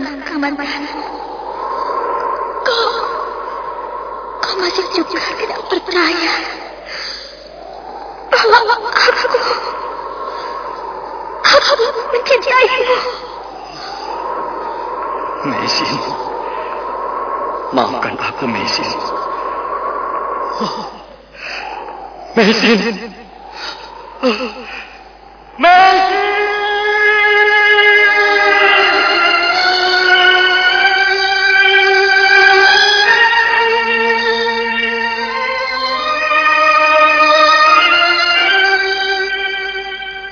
Kakang Kamandan, kau, kau masih juga tidak percaya bahwa aku, aku mencintaimu. Mesin, maafkan aku Mesin. Mesin, Mesin.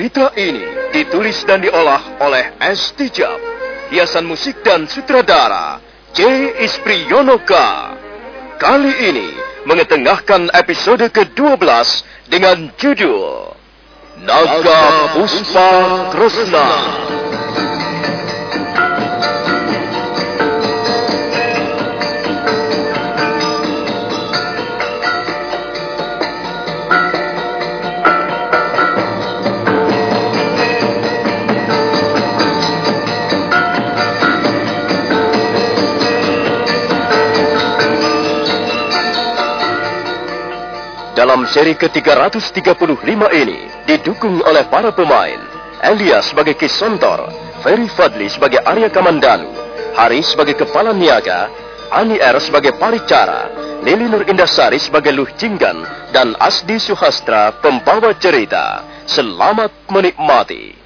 Cerita ini ditulis dan diolah oleh S. Tijab. Hiasan musik dan sutradara C. Ispriyonoka. Kali ini mengetengahkan episode ke-12 dengan judul Naga Puspa Kresna. Dalam seri ke-335 ini didukung oleh para pemain Elias sebagai Kisontor, Ferry Fadli sebagai Arya Kamandanu, Haris sebagai Kepala Niaga, Ani R sebagai Paricara, Lili Nur Indasari sebagai Luh Jinggan, dan Asdi Suhastra pembawa cerita. Selamat menikmati.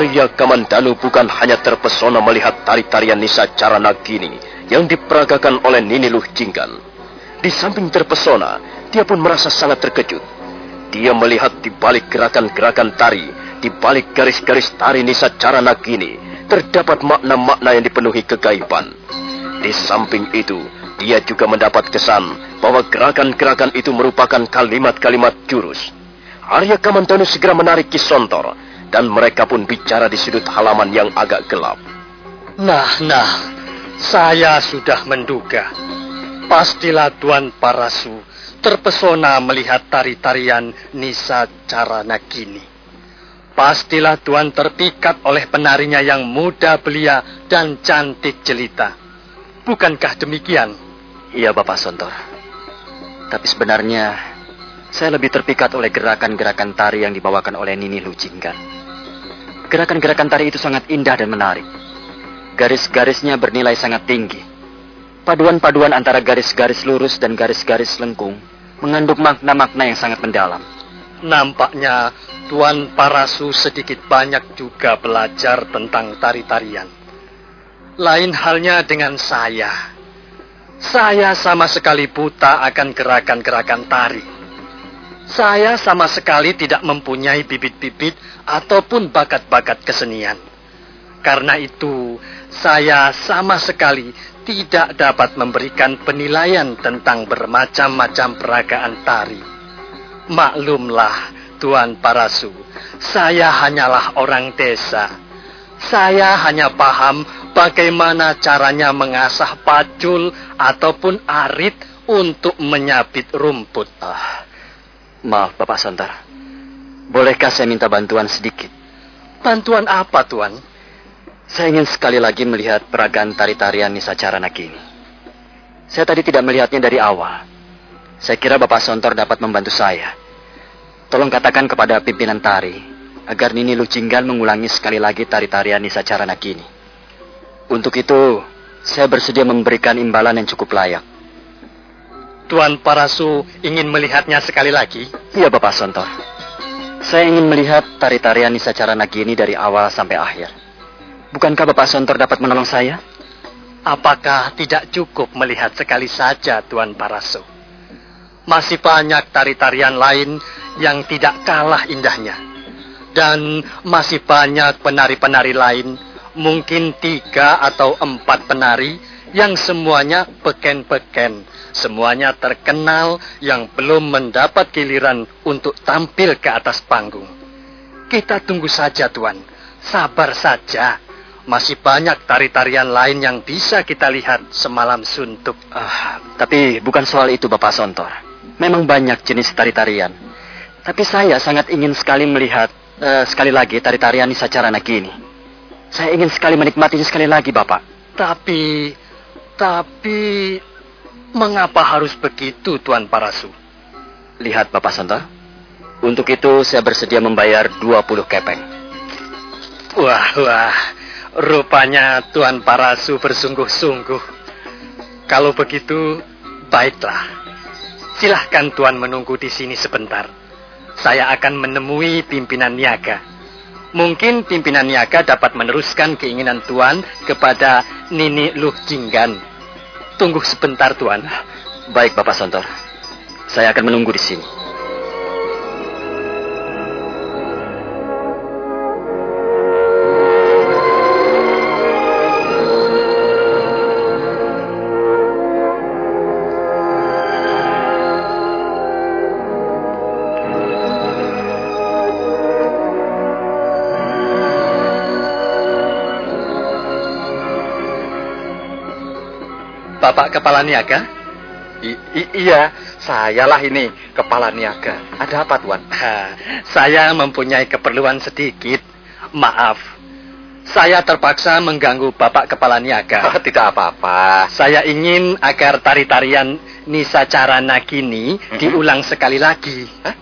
Arya Kamandanu bukan hanya terpesona melihat tari-tarian Nisa Caranagini yang diperagakan oleh Nini Luh Jinggan. Di samping terpesona, dia pun merasa sangat terkejut. Dia melihat di balik gerakan-gerakan tari, di balik garis-garis tari Nisa Caranagini, terdapat makna-makna yang dipenuhi kegaiban. Di samping itu, dia juga mendapat kesan bahwa gerakan-gerakan itu merupakan kalimat-kalimat jurus. Arya Kamandanu segera menarik Kisontor, dan mereka pun bicara di sudut halaman yang agak gelap. Nah, nah, saya sudah menduga. Pastilah Tuan Parasu terpesona melihat tari-tarian Nisa Caranagini. Pastilah Tuan terpikat oleh penarinya yang muda belia dan cantik jelita. Bukankah demikian? Iya, Bapak Sontor. Tapi sebenarnya saya lebih terpikat oleh gerakan-gerakan tari yang dibawakan oleh Nini Lujinggan. Gerakan-gerakan tari itu sangat indah dan menarik. Garis-garisnya bernilai sangat tinggi. Paduan-paduan antara garis-garis lurus dan garis-garis lengkung mengandung makna-makna yang sangat mendalam. Nampaknya Tuan Parasu sedikit banyak juga belajar tentang tari-tarian. Lain halnya dengan saya. Saya sama sekali buta akan gerakan-gerakan tari. Saya sama sekali tidak mempunyai bibit-bibit ataupun bakat-bakat kesenian. Karena itu, saya sama sekali tidak dapat memberikan penilaian tentang bermacam-macam peragaan tari. Maklumlah, Tuan Parasu, saya hanyalah orang desa. Saya hanya paham bagaimana caranya mengasah pacul ataupun arit untuk menyabit rumput. Ah, maaf Bapak Sontar. Bolehkah saya minta bantuan sedikit? Bantuan apa, Tuan? Saya ingin sekali lagi melihat peragaan tari-tarian Nisa Carana kini. Saya tadi tidak melihatnya dari awal. Saya kira Bapak Sontor dapat membantu saya. Tolong katakan kepada pimpinan tari agar Nini Lucinggan mengulangi sekali lagi tari-tarian Nisa Carana kini. Untuk itu, saya bersedia memberikan imbalan yang cukup layak. Tuan Parasu ingin melihatnya sekali lagi? Iya, Bapak Sontor. Saya ingin melihat tari-tarian Nisa Carana kini dari awal sampai akhir. Bukankah Bapak Sontor dapat menolong saya? Apakah tidak cukup melihat sekali saja, Tuan Parasu? Masih banyak tari-tarian lain yang tidak kalah indahnya. Dan masih banyak penari-penari lain mungkin tiga atau empat penari yang semuanya beken-beken, semuanya terkenal yang belum mendapat giliran untuk tampil ke atas panggung. Kita tunggu saja, Tuan. Sabar saja. Masih banyak tari-tarian lain yang bisa kita lihat semalam suntuk. Ah, tapi bukan soal itu, Bapak Sontor. Memang banyak jenis tari-tarian. Tapi saya sangat ingin sekali melihat uh, sekali lagi tari-tarian Nisa Carana ini. Saya ingin sekali menikmatinya sekali lagi, Bapak. Tapi, tapi, mengapa harus begitu, Tuan Parasu? Lihat, Bapak Santo. Untuk itu saya bersedia membayar 20 kepeng. Wah, wah. Rupanya Tuan Parasu bersungguh-sungguh. Kalau begitu, baiklah. Silahkan Tuan menunggu di sini sebentar. Saya akan menemui pimpinan niaga. Mungkin pimpinan niaga dapat meneruskan keinginan Tuan kepada Nini Luh Jinggan. Tunggu sebentar, Tuan. Baik, Bapak Sontor. Saya akan menunggu di sini. Bapak Kepala Niaga? I iya, sayalah ini Kepala Niaga. Ada apa, Tuan? Ha, saya mempunyai keperluan sedikit. Maaf. Saya terpaksa mengganggu Bapak Kepala Niaga. Tidak apa-apa. Saya ingin agar tari-tarian Nisa Carana kini mm -hmm. diulang sekali lagi. Hah?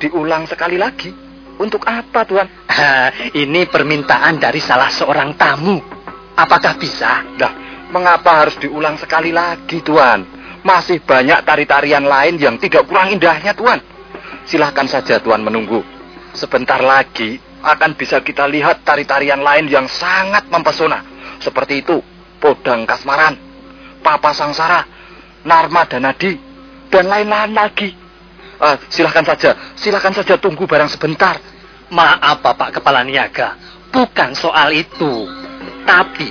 Diulang sekali lagi? Untuk apa, Tuan? Ha, ini permintaan dari salah seorang tamu. Apakah bisa? Dah, Mengapa harus diulang sekali lagi, Tuan? Masih banyak tari-tarian lain yang tidak kurang indahnya, Tuan. Silahkan saja Tuan menunggu. Sebentar lagi akan bisa kita lihat tari-tarian lain yang sangat mempesona. Seperti itu, Podang Kasmaran, Papa Sangsara, Narma Danadi, dan lain-lain lagi. Uh, silahkan saja, silahkan saja tunggu barang sebentar. Maaf Bapak Kepala Niaga, bukan soal itu. Tapi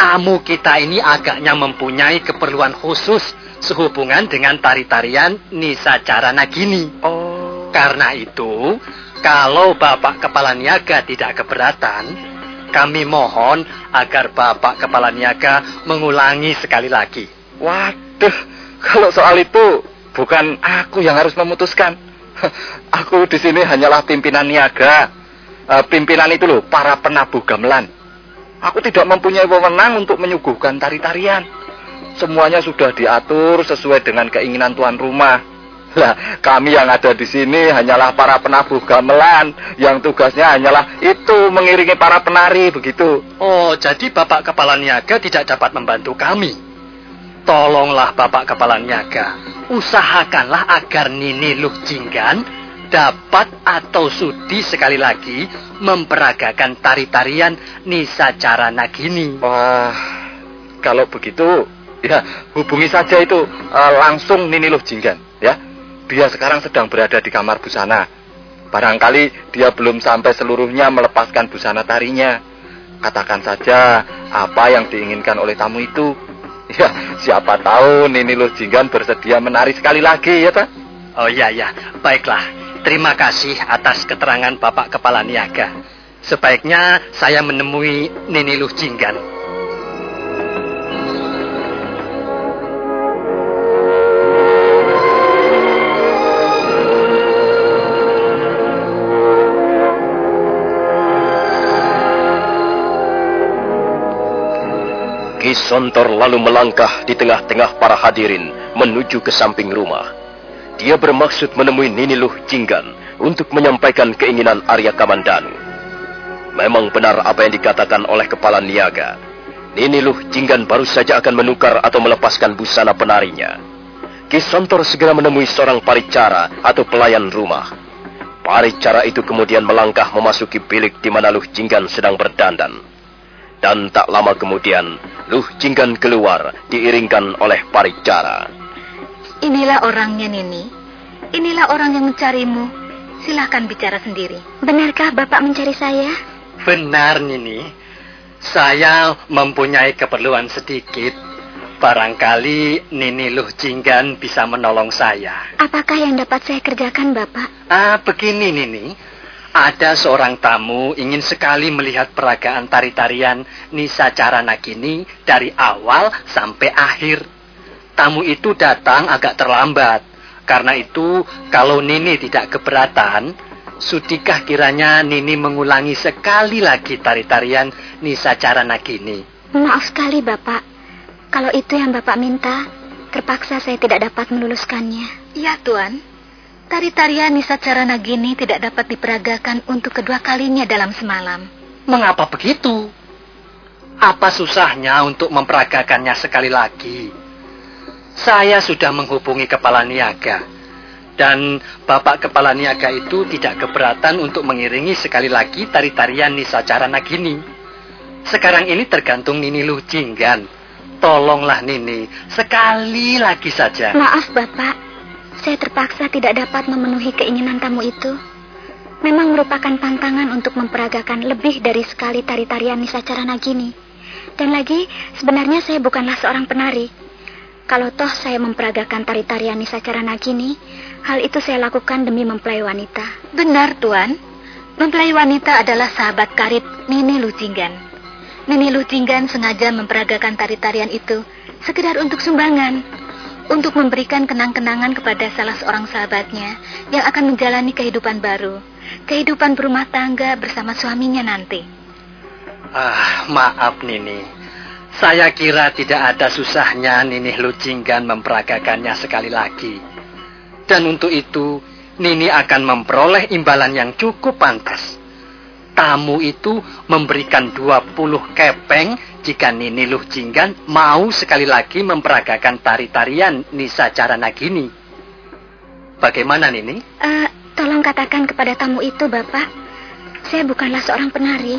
tamu kita ini agaknya mempunyai keperluan khusus sehubungan dengan tari-tarian Nisa Carana gini. Oh. Karena itu, kalau Bapak Kepala Niaga tidak keberatan, kami mohon agar Bapak Kepala Niaga mengulangi sekali lagi. Waduh, kalau soal itu bukan aku yang harus memutuskan. Aku di sini hanyalah pimpinan niaga. Uh, pimpinan itu loh, para penabuh gamelan. Aku tidak mempunyai wewenang untuk menyuguhkan tari-tarian. Semuanya sudah diatur sesuai dengan keinginan tuan rumah. Lah, kami yang ada di sini hanyalah para penabuh gamelan yang tugasnya hanyalah itu mengiringi para penari begitu. Oh, jadi Bapak Kepala Niaga tidak dapat membantu kami. Tolonglah Bapak Kepala Niaga, usahakanlah agar Nini Luh Jinggan dapat atau sudi sekali lagi memperagakan tari-tarian Nisa Carana gini. Wah, kalau begitu Ya, hubungi saja itu uh, langsung Nini Luh Jinggan, ya. Dia sekarang sedang berada di kamar busana. Barangkali dia belum sampai seluruhnya melepaskan busana tarinya. Katakan saja apa yang diinginkan oleh tamu itu. Ya, siapa tahu Nini Luh Jinggan bersedia menari sekali lagi, ya, Pak? Oh iya, ya. Baiklah. Terima kasih atas keterangan Bapak Kepala Niaga. Sebaiknya saya menemui Nini Luh Jinggan. Ki Sontor lalu melangkah di tengah-tengah para hadirin menuju ke samping rumah. Dia bermaksud menemui Nini Luh Jinggan untuk menyampaikan keinginan Arya Kamandanu. Memang benar apa yang dikatakan oleh kepala niaga. Nini Luh Jinggan baru saja akan menukar atau melepaskan busana penarinya. Ki Sontor segera menemui seorang paricara atau pelayan rumah. Paricara itu kemudian melangkah memasuki bilik di mana Luh Jinggan sedang berdandan. Dan tak lama kemudian, Luh Jinggan keluar diiringkan oleh paricara. Inilah orangnya, Nini. Inilah orang yang mencarimu. Silahkan bicara sendiri. Benarkah Bapak mencari saya? Benar, Nini. Saya mempunyai keperluan sedikit. Barangkali Nini Luh Jinggan bisa menolong saya. Apakah yang dapat saya kerjakan, Bapak? Ah, begini, Nini. Ada seorang tamu ingin sekali melihat peragaan tari-tarian Nisa Caranagini dari awal sampai akhir. Tamu itu datang agak terlambat. Karena itu, kalau Nini tidak keberatan, sudikah kiranya Nini mengulangi sekali lagi tari-tarian Nisa Caranagini? Maaf sekali, Bapak. Kalau itu yang Bapak minta, terpaksa saya tidak dapat meluluskannya. Ya, Tuan. Tari-tarian Nisa Carana gini tidak dapat diperagakan untuk kedua kalinya dalam semalam. Mengapa begitu? Apa susahnya untuk memperagakannya sekali lagi? Saya sudah menghubungi kepala niaga. Dan bapak kepala niaga itu tidak keberatan untuk mengiringi sekali lagi tari-tarian Nisa Carana gini. Sekarang ini tergantung Nini Lujinggan. Tolonglah Nini, sekali lagi saja. Maaf, Bapak. Saya terpaksa tidak dapat memenuhi keinginan tamu itu. Memang merupakan pantangan untuk memperagakan lebih dari sekali tari-tarian Nisa Carana gini. Dan lagi, sebenarnya saya bukanlah seorang penari. Kalau toh saya memperagakan tari-tarian Nisa Carana gini, hal itu saya lakukan demi mempelai wanita. Benar, Tuan. Mempelai wanita adalah sahabat karib Nini Lucinggan. Nini Lucinggan sengaja memperagakan tari-tarian itu sekedar untuk sumbangan untuk memberikan kenang-kenangan kepada salah seorang sahabatnya yang akan menjalani kehidupan baru, kehidupan berumah tangga bersama suaminya nanti. Ah, maaf Nini. Saya kira tidak ada susahnya Nini Lucinggan memperagakannya sekali lagi. Dan untuk itu, Nini akan memperoleh imbalan yang cukup pantas tamu itu memberikan 20 kepeng jika Nini Luh Jinggan mau sekali lagi memperagakan tari-tarian Nisa Cara Nagini. Bagaimana Nini? Uh, tolong katakan kepada tamu itu, Bapak. Saya bukanlah seorang penari.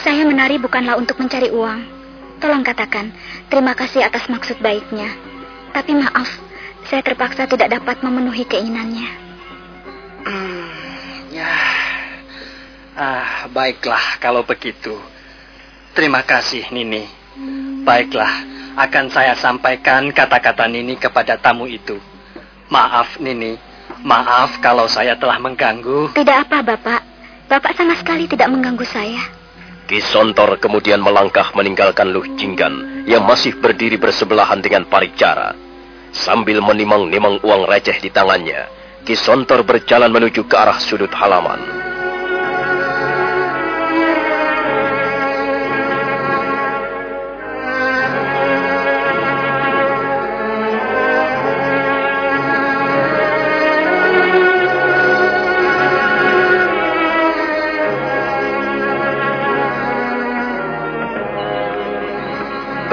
Saya menari bukanlah untuk mencari uang. Tolong katakan, terima kasih atas maksud baiknya. Tapi maaf, saya terpaksa tidak dapat memenuhi keinginannya. Hmm, ya, Ah, baiklah kalau begitu. Terima kasih, Nini. Baiklah, akan saya sampaikan kata-kata Nini kepada tamu itu. Maaf, Nini. Maaf kalau saya telah mengganggu. Tidak apa, Bapak. Bapak sama sekali tidak mengganggu saya. Kisontor kemudian melangkah meninggalkan Luh Jinggan yang masih berdiri bersebelahan dengan Paricara. Sambil menimang-nimang uang receh di tangannya, Kisontor berjalan menuju ke arah sudut halaman.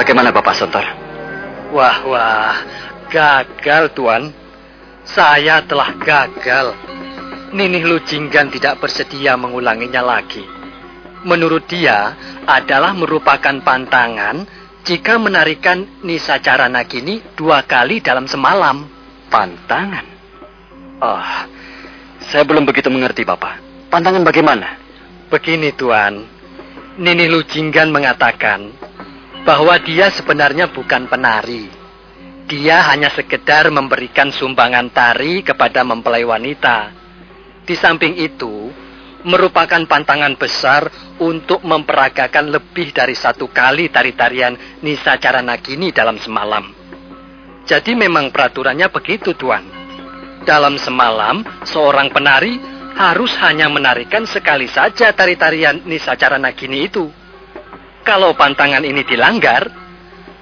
Bagaimana Bapak Sontor? Wah, wah, gagal Tuan. Saya telah gagal. Ninih Lucinggan tidak bersedia mengulanginya lagi. Menurut dia, adalah merupakan pantangan jika menarikan Nisa Carana Gini dua kali dalam semalam. Pantangan? Oh, saya belum begitu mengerti, Bapak. Pantangan bagaimana? Begini, Tuan. Nini Lujinggan mengatakan bahwa dia sebenarnya bukan penari. Dia hanya sekedar memberikan sumbangan tari kepada mempelai wanita. Di samping itu, merupakan pantangan besar untuk memperagakan lebih dari satu kali tari-tarian Nisa Caranagini dalam semalam. Jadi memang peraturannya begitu, Tuan. Dalam semalam, seorang penari harus hanya menarikan sekali saja tari-tarian Nisa Caranagini itu. Kalau pantangan ini dilanggar,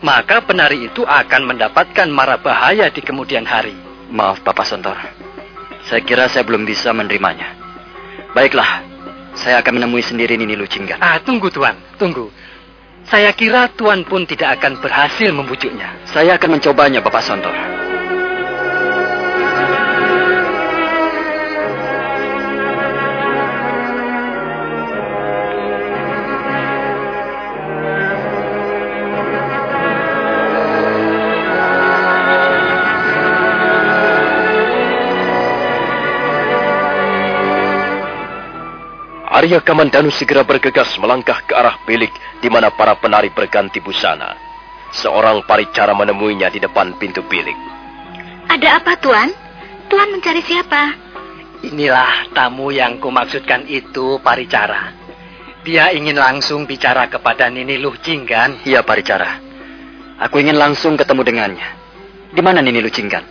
maka penari itu akan mendapatkan mara bahaya di kemudian hari. Maaf, Bapak Sontor. Saya kira saya belum bisa menerimanya. Baiklah, saya akan menemui sendiri Nini Lucinggan. Ah, tunggu Tuan, tunggu. Saya kira Tuan pun tidak akan berhasil membujuknya. Saya akan mencobanya, Bapak Sontor. Arya Kamandanu segera bergegas melangkah ke arah bilik di mana para penari berganti busana. Seorang paricara menemuinya di depan pintu bilik. Ada apa, Tuan? Tuan mencari siapa? Inilah tamu yang kumaksudkan itu, paricara. Dia ingin langsung bicara kepada Nini Luh Jinggan. Iya, paricara. Aku ingin langsung ketemu dengannya. Di mana Nini Lucinggan?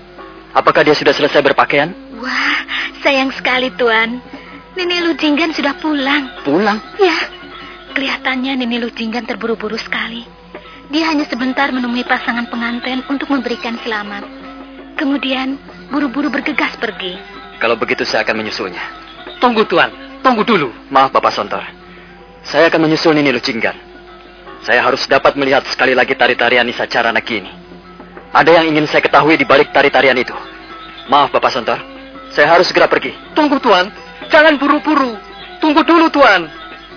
Apakah dia sudah selesai berpakaian? Wah, sayang sekali, Tuan. Nini Lujinggan sudah pulang. Pulang? Ya, kelihatannya Nini Lujinggan terburu-buru sekali. Dia hanya sebentar menemui pasangan pengantin untuk memberikan selamat. Kemudian, buru-buru bergegas pergi. Kalau begitu saya akan menyusulnya. Tunggu Tuan, tunggu dulu. Maaf Bapak Sontor. Saya akan menyusul Nini Lucinggan. Saya harus dapat melihat sekali lagi tari-tarian Nisa Carana kini. Ada yang ingin saya ketahui di balik tari-tarian itu. Maaf Bapak Sontor. Saya harus segera pergi. Tunggu Tuan, Jangan buru-buru. Tunggu dulu, Tuan.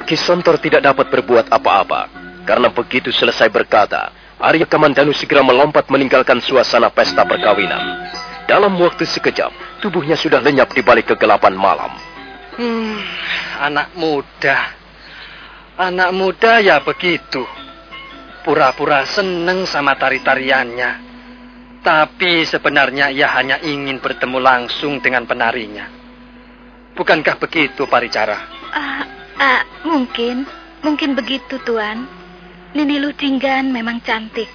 Kisontor tidak dapat berbuat apa-apa. Karena begitu selesai berkata, Arya Kamandanu segera melompat meninggalkan suasana pesta perkawinan. Dalam waktu sekejap, tubuhnya sudah lenyap di balik kegelapan malam. Hmm, anak muda. Anak muda ya begitu. Pura-pura seneng sama tari-tariannya. Tapi sebenarnya ia hanya ingin bertemu langsung dengan penarinya. Bukankah begitu, Paricara? Uh, uh, mungkin. Mungkin begitu, Tuan. Nini Lucinggan memang cantik.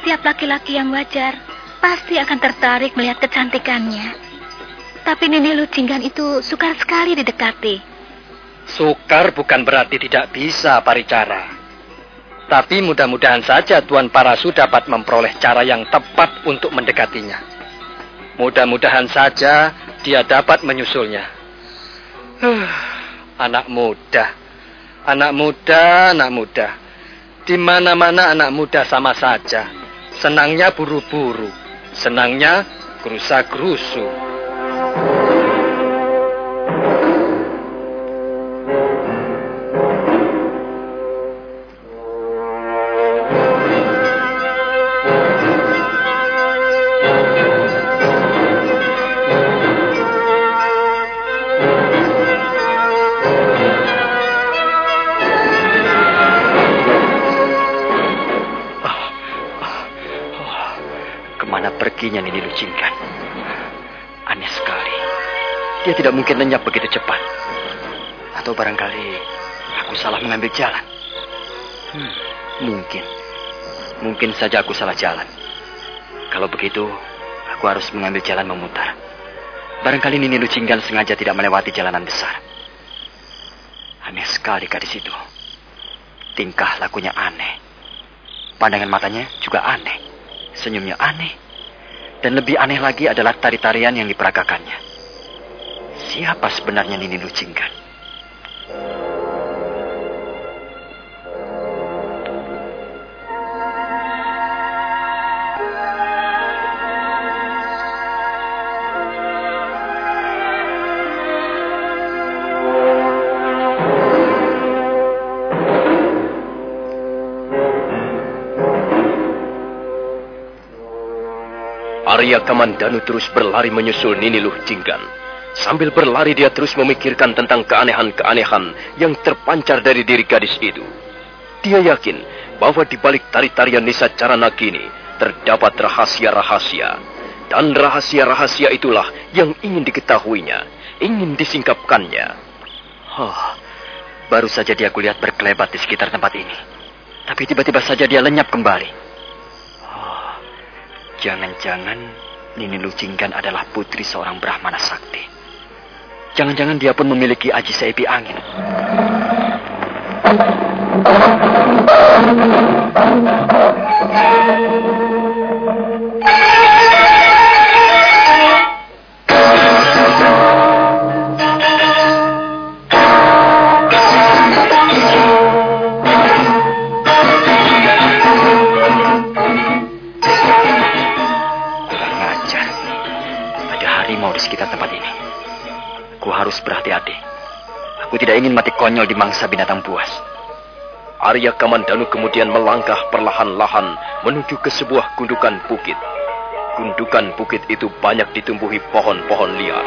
Setiap laki-laki yang wajar pasti akan tertarik melihat kecantikannya. Tapi Nini Lucinggan itu sukar sekali didekati. Sukar bukan berarti tidak bisa, Paricara. Tapi mudah-mudahan saja Tuan Parasu dapat memperoleh cara yang tepat untuk mendekatinya. Mudah-mudahan saja dia dapat menyusulnya. anak muda. Anak muda, anak muda. Di mana-mana anak muda sama saja. Senangnya buru-buru. Senangnya gerusa-gerusu. Tidak mungkin lenyap begitu cepat. Atau barangkali aku salah mengambil jalan. Hmm, mungkin. Mungkin saja aku salah jalan. Kalau begitu, aku harus mengambil jalan memutar. Barangkali Nini Lucinggan sengaja tidak melewati jalanan besar. Aneh sekali gadis itu. Tingkah lakunya aneh. Pandangan matanya juga aneh. Senyumnya aneh. Dan lebih aneh lagi adalah tari-tarian yang diperagakannya siapa sebenarnya Nini Lucingkan. Arya Kamandanu terus berlari menyusul Nini Luh Jinggan Sambil berlari dia terus memikirkan tentang keanehan-keanehan yang terpancar dari diri gadis itu. Dia yakin bahwa di balik tari-tarian Nisa Carana kini terdapat rahasia-rahasia. Dan rahasia-rahasia itulah yang ingin diketahuinya, ingin disingkapkannya. Oh, baru saja dia kulihat berkelebat di sekitar tempat ini. Tapi tiba-tiba saja dia lenyap kembali. Jangan-jangan Nini Lucinggan adalah putri seorang Brahmana Sakti. Jangan-jangan dia pun memiliki aji seipi angin. harus berhati-hati. Aku tidak ingin mati konyol di mangsa binatang buas. Arya Kamandanu kemudian melangkah perlahan-lahan menuju ke sebuah gundukan bukit. Gundukan bukit itu banyak ditumbuhi pohon-pohon liar.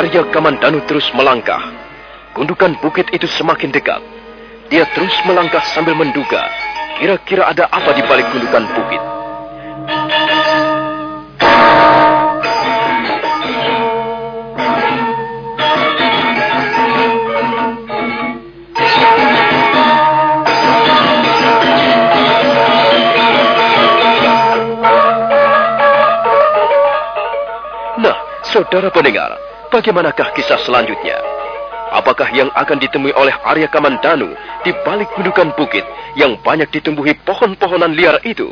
Arya Kamandanu terus melangkah. Gundukan bukit itu semakin dekat. Dia terus melangkah sambil menduga, kira-kira ada apa di balik gundukan bukit. Nah, saudara pendengar, Bagaimanakah kisah selanjutnya? Apakah yang akan ditemui oleh Arya Kamandanu di balik gundukan bukit yang banyak ditumbuhi pohon-pohonan liar itu?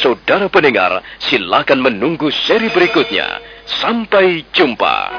Saudara pendengar, silakan menunggu seri berikutnya. Sampai jumpa.